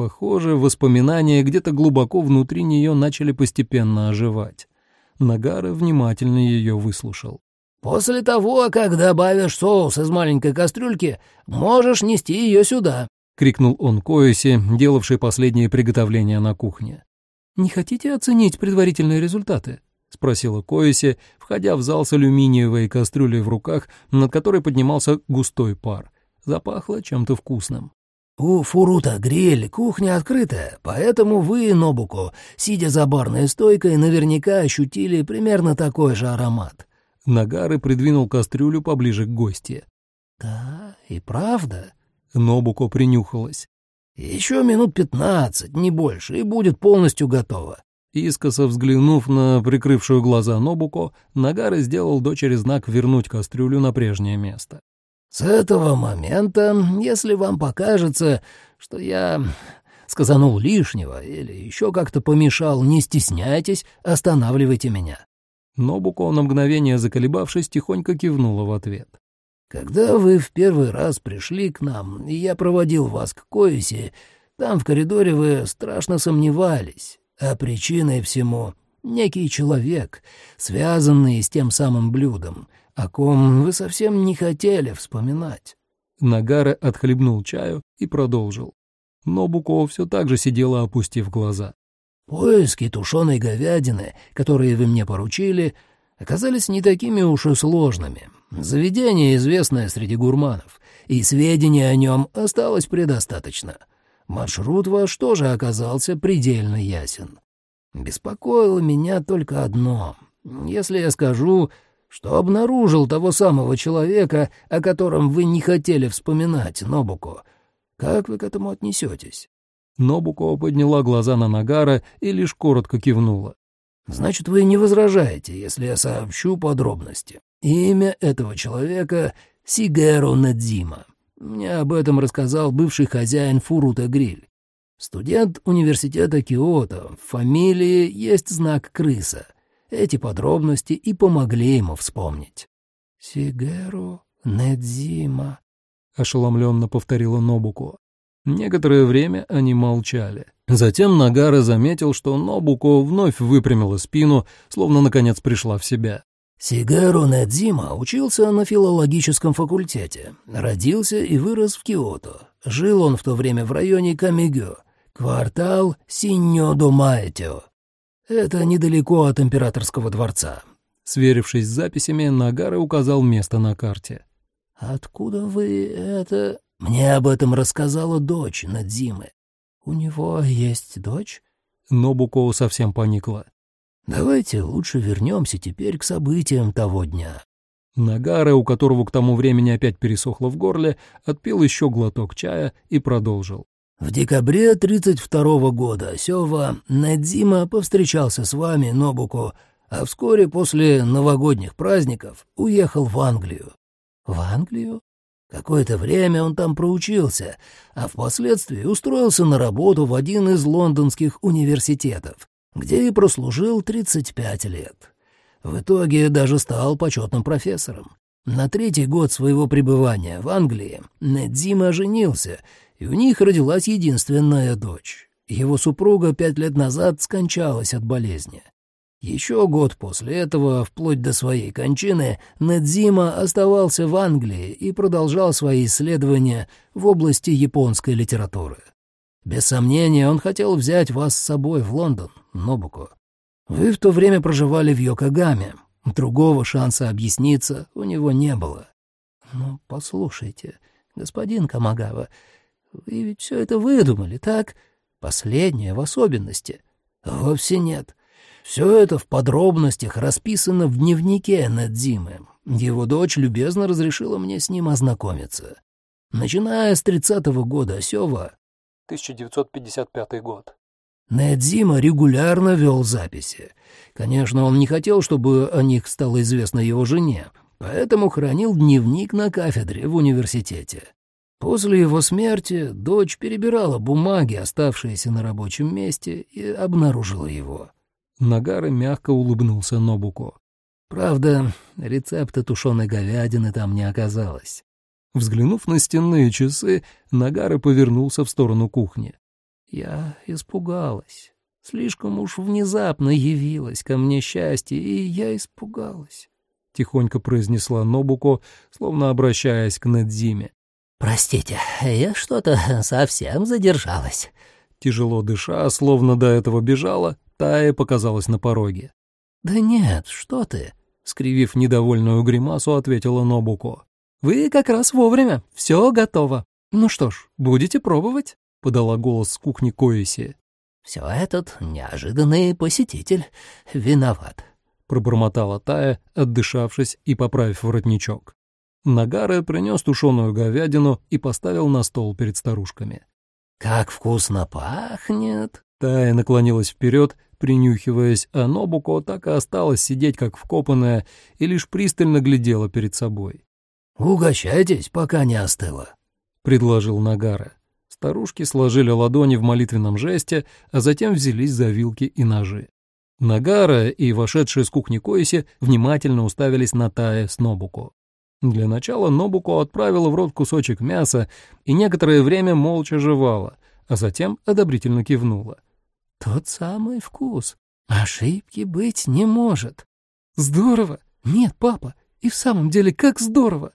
Похоже, воспоминания где-то глубоко внутри нее начали постепенно оживать. Нагара внимательно ее выслушал. «После того, как добавишь соус из маленькой кастрюльки, можешь нести ее сюда», — крикнул он Коэси, делавший последние приготовления на кухне. «Не хотите оценить предварительные результаты?» — спросила Коэси, входя в зал с алюминиевой кастрюлей в руках, над которой поднимался густой пар. Запахло чем-то вкусным. У Фурута гриль, кухня открытая, поэтому вы, Нобуко, сидя за барной стойкой, наверняка ощутили примерно такой же аромат». Нагары придвинул кастрюлю поближе к гости. «Да, и правда?» Нобуко принюхалась. «Еще минут пятнадцать, не больше, и будет полностью готово». Искоса взглянув на прикрывшую глаза Нобуко, Нагары сделал дочери знак вернуть кастрюлю на прежнее место. С этого момента, если вам покажется, что я сказанул лишнего или еще как-то помешал, не стесняйтесь, останавливайте меня». Нобуко, на мгновение заколебавшись, тихонько кивнула в ответ. «Когда вы в первый раз пришли к нам, и я проводил вас к Коисе, там в коридоре вы страшно сомневались, а причиной всему — некий человек, связанный с тем самым блюдом — о ком вы совсем не хотели вспоминать». Нагара отхлебнул чаю и продолжил. Но Буко все так же сидела, опустив глаза. «Поиски тушеной говядины, которые вы мне поручили, оказались не такими уж и сложными. Заведение известное среди гурманов, и сведений о нем осталось предостаточно. Маршрут ваш тоже оказался предельно ясен. Беспокоило меня только одно. Если я скажу, что обнаружил того самого человека, о котором вы не хотели вспоминать, Нобуко. Как вы к этому отнесетесь?» Нобуко подняла глаза на Нагара и лишь коротко кивнула. «Значит, вы не возражаете, если я сообщу подробности. Имя этого человека — Сигеру Надзима. Мне об этом рассказал бывший хозяин Фурута Гриль. Студент университета Киото, в фамилии есть знак крыса. Эти подробности и помогли ему вспомнить. «Сигеру Недзима», — ошеломленно повторила Нобуко. Некоторое время они молчали. Затем Нагара заметил, что Нобуко вновь выпрямила спину, словно наконец пришла в себя. Сигару Надзима учился на филологическом факультете. Родился и вырос в Киото. Жил он в то время в районе Камигё, квартал Синьо-до-Маэтио. Это недалеко от императорского дворца. Сверившись с записями, Нагара указал место на карте. «Откуда вы это...» «Мне об этом рассказала дочь Надзимы». «У него есть дочь?» Нобуко совсем поникла. Давайте лучше вернемся теперь к событиям того дня. Нагара, у которого к тому времени опять пересохло в горле, отпил еще глоток чая и продолжил. В декабре 32 -го года Сёва Надзима повстречался с вами, Нобуко, а вскоре после новогодних праздников уехал в Англию. В Англию? Какое-то время он там проучился, а впоследствии устроился на работу в один из лондонских университетов где и прослужил 35 лет. В итоге даже стал почетным профессором. На третий год своего пребывания в Англии Недзима женился, и у них родилась единственная дочь. Его супруга пять лет назад скончалась от болезни. Еще год после этого, вплоть до своей кончины, Недзима оставался в Англии и продолжал свои исследования в области японской литературы. Без сомнения, он хотел взять вас с собой в Лондон, Нобуко. Вы в то время проживали в Йокогаме. Другого шанса объясниться у него не было. Ну, послушайте, господин Камагава, вы ведь все это выдумали, так? Последнее в особенности. Вовсе нет. Все это в подробностях расписано в дневнике Надзимы. Его дочь любезно разрешила мне с ним ознакомиться. Начиная с тридцатого года Сева 1955 год. Недзима регулярно вел записи. Конечно, он не хотел, чтобы о них стало известно его жене, поэтому хранил дневник на кафедре в университете. После его смерти дочь перебирала бумаги, оставшиеся на рабочем месте, и обнаружила его. Нагара мягко улыбнулся Нобуко. Правда, рецепта тушеной говядины там не оказалось. Взглянув на стенные часы, Нагара повернулся в сторону кухни. «Я испугалась. Слишком уж внезапно явилось ко мне счастье, и я испугалась», — тихонько произнесла Нобуко, словно обращаясь к Надзиме. «Простите, я что-то совсем задержалась». Тяжело дыша, словно до этого бежала, Тая показалась на пороге. «Да нет, что ты?» — скривив недовольную гримасу, ответила Нобуко. Вы как раз вовремя, все готово. Ну что ж, будете пробовать?» — подала голос с кухни Коиси. «Все этот неожиданный посетитель виноват», — пробормотала Тая, отдышавшись и поправив воротничок. Нагара принес тушеную говядину и поставил на стол перед старушками. «Как вкусно пахнет!» Тая наклонилась вперед, принюхиваясь, а Нобуко так и осталась сидеть как вкопанная и лишь пристально глядела перед собой. «Угощайтесь, пока не остыло», — предложил Нагара. Старушки сложили ладони в молитвенном жесте, а затем взялись за вилки и ножи. Нагара и вошедшие с кухни Коиси внимательно уставились на Тае с Нобуко. Для начала Нобуко отправила в рот кусочек мяса и некоторое время молча жевала, а затем одобрительно кивнула. «Тот самый вкус. Ошибки быть не может. Здорово. Нет, папа, и в самом деле как здорово.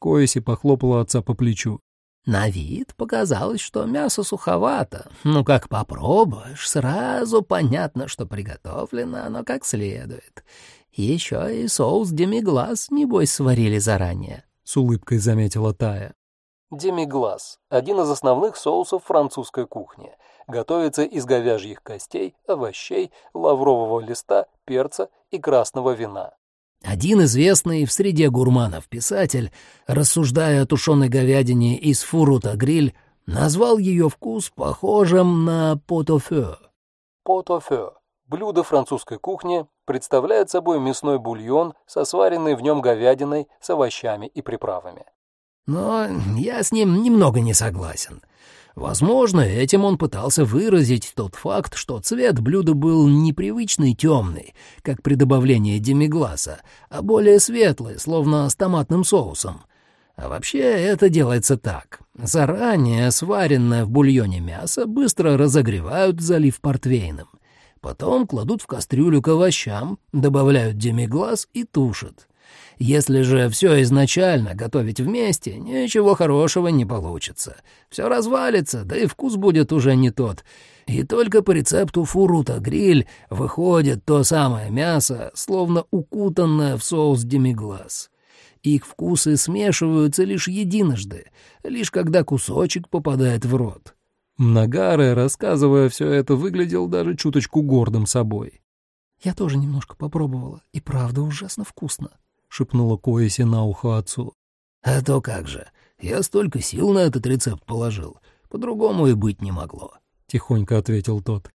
Коэси похлопала отца по плечу. На вид показалось, что мясо суховато. Ну, как попробуешь, сразу понятно, что приготовлено оно как следует. Еще и соус демиглаз, небось, сварили заранее. С улыбкой заметила Тая. Демиглаз – один из основных соусов французской кухни. Готовится из говяжьих костей, овощей, лаврового листа, перца и красного вина. Один известный в среде гурманов писатель, рассуждая о тушеной говядине из фурута гриль, Назвал ее вкус похожим на потофе. Потофе – блюдо французской кухни, представляет собой мясной бульон со сваренной в нем говядиной с овощами и приправами. Но я с ним немного не согласен. Возможно, этим он пытался выразить тот факт, что цвет блюда был непривычный темный, как при добавлении демигласа, а более светлый, словно с томатным соусом. А вообще это делается так. Заранее сваренное в бульоне мясо быстро разогревают, залив портвейном. Потом кладут в кастрюлю к овощам, добавляют демиглаз и тушат. Если же все изначально готовить вместе, ничего хорошего не получится. Все развалится, да и вкус будет уже не тот. И только по рецепту фурута гриль выходит то самое мясо, словно укутанное в соус демиглаз. Их вкусы смешиваются лишь единожды, лишь когда кусочек попадает в рот. Нагаре, рассказывая все это, выглядел даже чуточку гордым собой. «Я тоже немножко попробовала, и правда ужасно вкусно», — шепнула Коэси на ухо отцу. «А то как же, я столько сил на этот рецепт положил, по-другому и быть не могло», — тихонько ответил тот.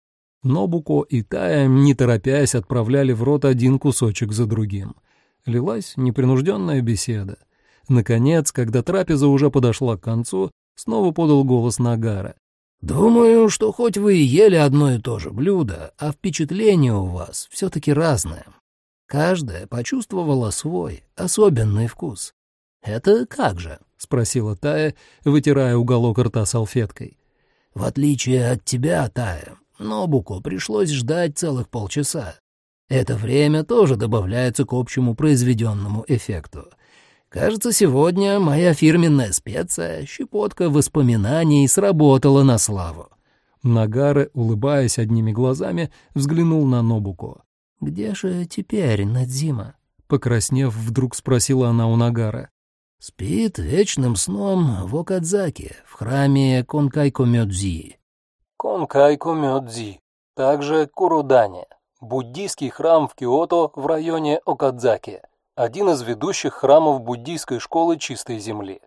Нобуко и Тая, не торопясь, отправляли в рот один кусочек за другим. Лилась непринужденная беседа. Наконец, когда трапеза уже подошла к концу, снова подал голос Нагара. «Думаю, что хоть вы и ели одно и то же блюдо, а впечатление у вас все-таки разное. Каждая почувствовала свой особенный вкус. «Это как же?» — спросила Тая, вытирая уголок рта салфеткой. «В отличие от тебя, Тая, Нобуку пришлось ждать целых полчаса. Это время тоже добавляется к общему произведенному эффекту. Кажется, сегодня моя фирменная специя, щепотка воспоминаний, сработала на славу». Нагаре, улыбаясь одними глазами, взглянул на Нобуко. «Где же теперь Надзима?» Покраснев, вдруг спросила она у Нагара. «Спит вечным сном в Окадзаке, в храме Конкайко-Мёдзи». Конкайко-Мёдзи, также Курудане, буддийский храм в Киото в районе Окадзаки, один из ведущих храмов буддийской школы чистой земли.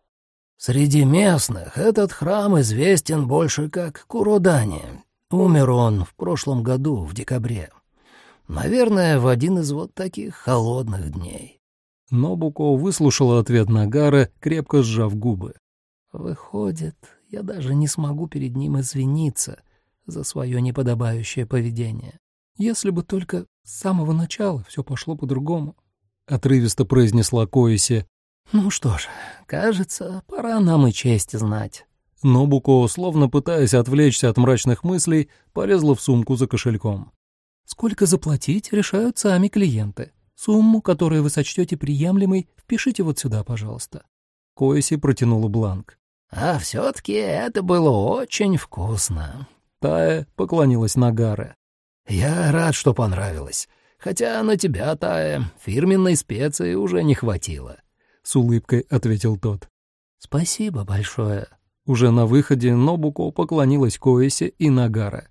Среди местных этот храм известен больше как Курудане. Умер он в прошлом году, в декабре. Наверное, в один из вот таких холодных дней. Нобуко выслушала ответ Нагара, крепко сжав губы. «Выходит, я даже не смогу перед ним извиниться за свое неподобающее поведение. Если бы только с самого начала все пошло по-другому», — отрывисто произнесла Коиси. «Ну что ж, кажется, пора нам и честь знать». Нобуко, словно пытаясь отвлечься от мрачных мыслей, полезла в сумку за кошельком. Сколько заплатить, решают сами клиенты. Сумму, которую вы сочтете приемлемой, впишите вот сюда, пожалуйста». Коэси протянула бланк. «А все-таки это было очень вкусно». Тая поклонилась Нагаре. «Я рад, что понравилось. Хотя на тебя, Тая, фирменной специи уже не хватило», — с улыбкой ответил тот. «Спасибо большое». Уже на выходе Нобуко поклонилась Коэси и Нагара.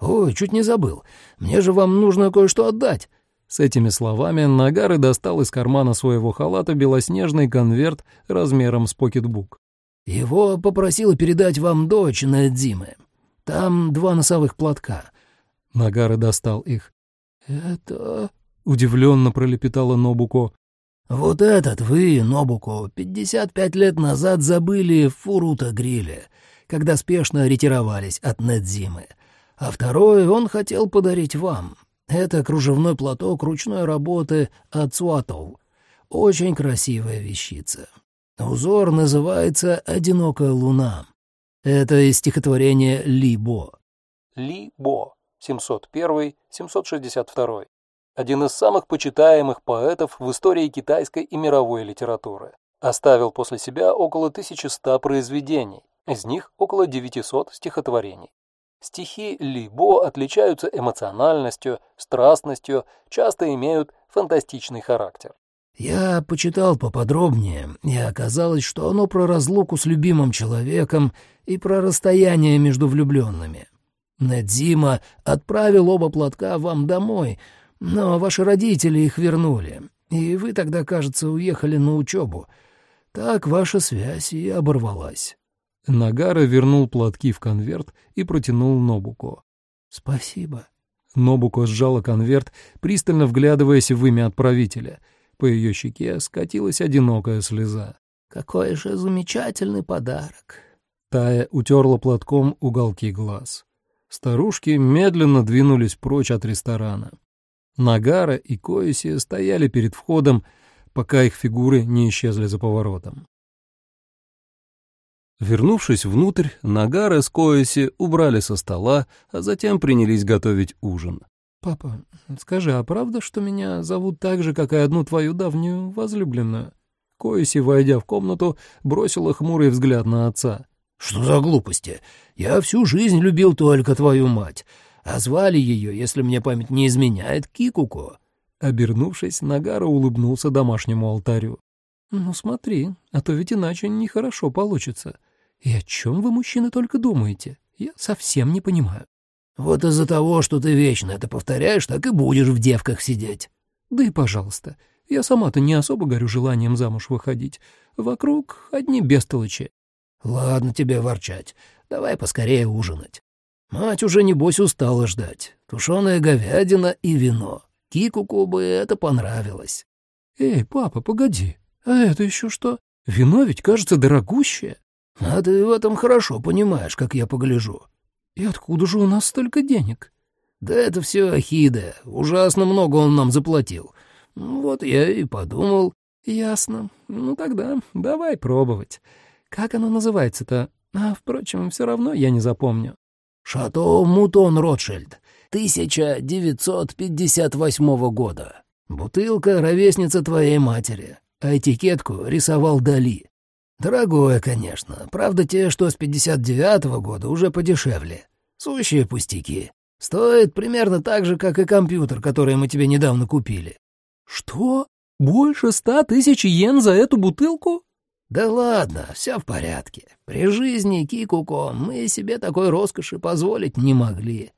«Ой, чуть не забыл. Мне же вам нужно кое-что отдать». С этими словами Нагары достал из кармана своего халата белоснежный конверт размером с покетбук. «Его попросила передать вам дочь Надзимы. Там два носовых платка». Нагары достал их. «Это...» — удивленно пролепетала Нобуко. «Вот этот вы, Нобуко, 55 лет назад забыли в Фурута-гриле, когда спешно ретировались от Недзимы. А второй он хотел подарить вам. Это кружевной платок ручной работы от Суатов. Очень красивая вещица. Узор называется «Одинокая луна». Это из стихотворения Либо. Либо 701, 762. Один из самых почитаемых поэтов в истории китайской и мировой литературы. Оставил после себя около 1100 произведений, из них около 900 стихотворений. Стихи Ли Бо отличаются эмоциональностью, страстностью, часто имеют фантастичный характер. Я почитал поподробнее, и оказалось, что оно про разлуку с любимым человеком и про расстояние между влюбленными. Недзима отправил оба платка вам домой, но ваши родители их вернули, и вы тогда, кажется, уехали на учебу. Так ваша связь и оборвалась. Нагара вернул платки в конверт и протянул Нобуко. «Спасибо». Нобуко сжала конверт, пристально вглядываясь в имя отправителя. По ее щеке скатилась одинокая слеза. «Какой же замечательный подарок!» Тая утерла платком уголки глаз. Старушки медленно двинулись прочь от ресторана. Нагара и Коиси стояли перед входом, пока их фигуры не исчезли за поворотом. Вернувшись внутрь, Нагара с Коэси убрали со стола, а затем принялись готовить ужин. «Папа, скажи, а правда, что меня зовут так же, как и одну твою давнюю возлюбленную?» Коэси, войдя в комнату, бросила хмурый взгляд на отца. «Что за глупости? Я всю жизнь любил только твою мать, а звали ее, если мне память не изменяет, Кикуко». Обернувшись, Нагара улыбнулся домашнему алтарю. «Ну смотри, а то ведь иначе нехорошо получится. И о чем вы, мужчины, только думаете? Я совсем не понимаю». «Вот из-за того, что ты вечно это повторяешь, так и будешь в девках сидеть». «Да и пожалуйста. Я сама-то не особо горю желанием замуж выходить. Вокруг одни бестолочи». «Ладно тебе ворчать. Давай поскорее ужинать. Мать уже, небось, устала ждать. Тушеная говядина и вино. Кикуку бы это понравилось». «Эй, папа, погоди. А это еще что? Вино ведь, кажется, дорогущее». «А ты в этом хорошо понимаешь, как я погляжу». «И откуда же у нас столько денег?» «Да это все Ахида. Ужасно много он нам заплатил. Вот я и подумал». «Ясно. Ну тогда давай пробовать. Как оно называется-то? А, впрочем, все равно я не запомню». «Шато Мутон Ротшильд, 1958 года. Бутылка — ровесница твоей матери, а этикетку рисовал Дали. Дорогое, конечно. Правда, те, что с 59-го года, уже подешевле. Сущие пустяки. Стоит примерно так же, как и компьютер, который мы тебе недавно купили». «Что? Больше ста тысяч йен за эту бутылку?» «Да ладно, все в порядке. При жизни Кикуко мы себе такой роскоши позволить не могли».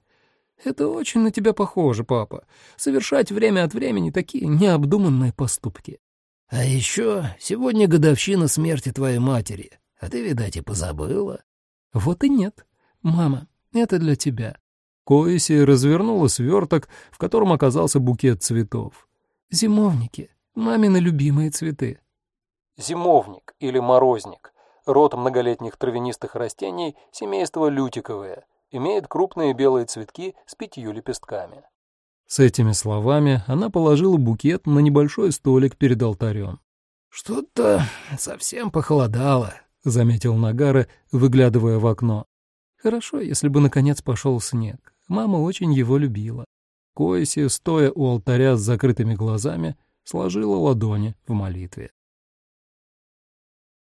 «Это очень на тебя похоже, папа. Совершать время от времени такие необдуманные поступки». «А еще сегодня годовщина смерти твоей матери, а ты, видать, и позабыла». «Вот и нет. Мама, это для тебя». Коиси развернула сверток, в котором оказался букет цветов. «Зимовники, мамины любимые цветы». Зимовник или морозник – род многолетних травянистых растений семейства лютиковые, имеет крупные белые цветки с пятью лепестками. С этими словами она положила букет на небольшой столик перед алтарем. «Что-то совсем похолодало», — заметил Нагара, выглядывая в окно. «Хорошо, если бы наконец пошел снег. Мама очень его любила». Коэси, стоя у алтаря с закрытыми глазами, сложила ладони в молитве.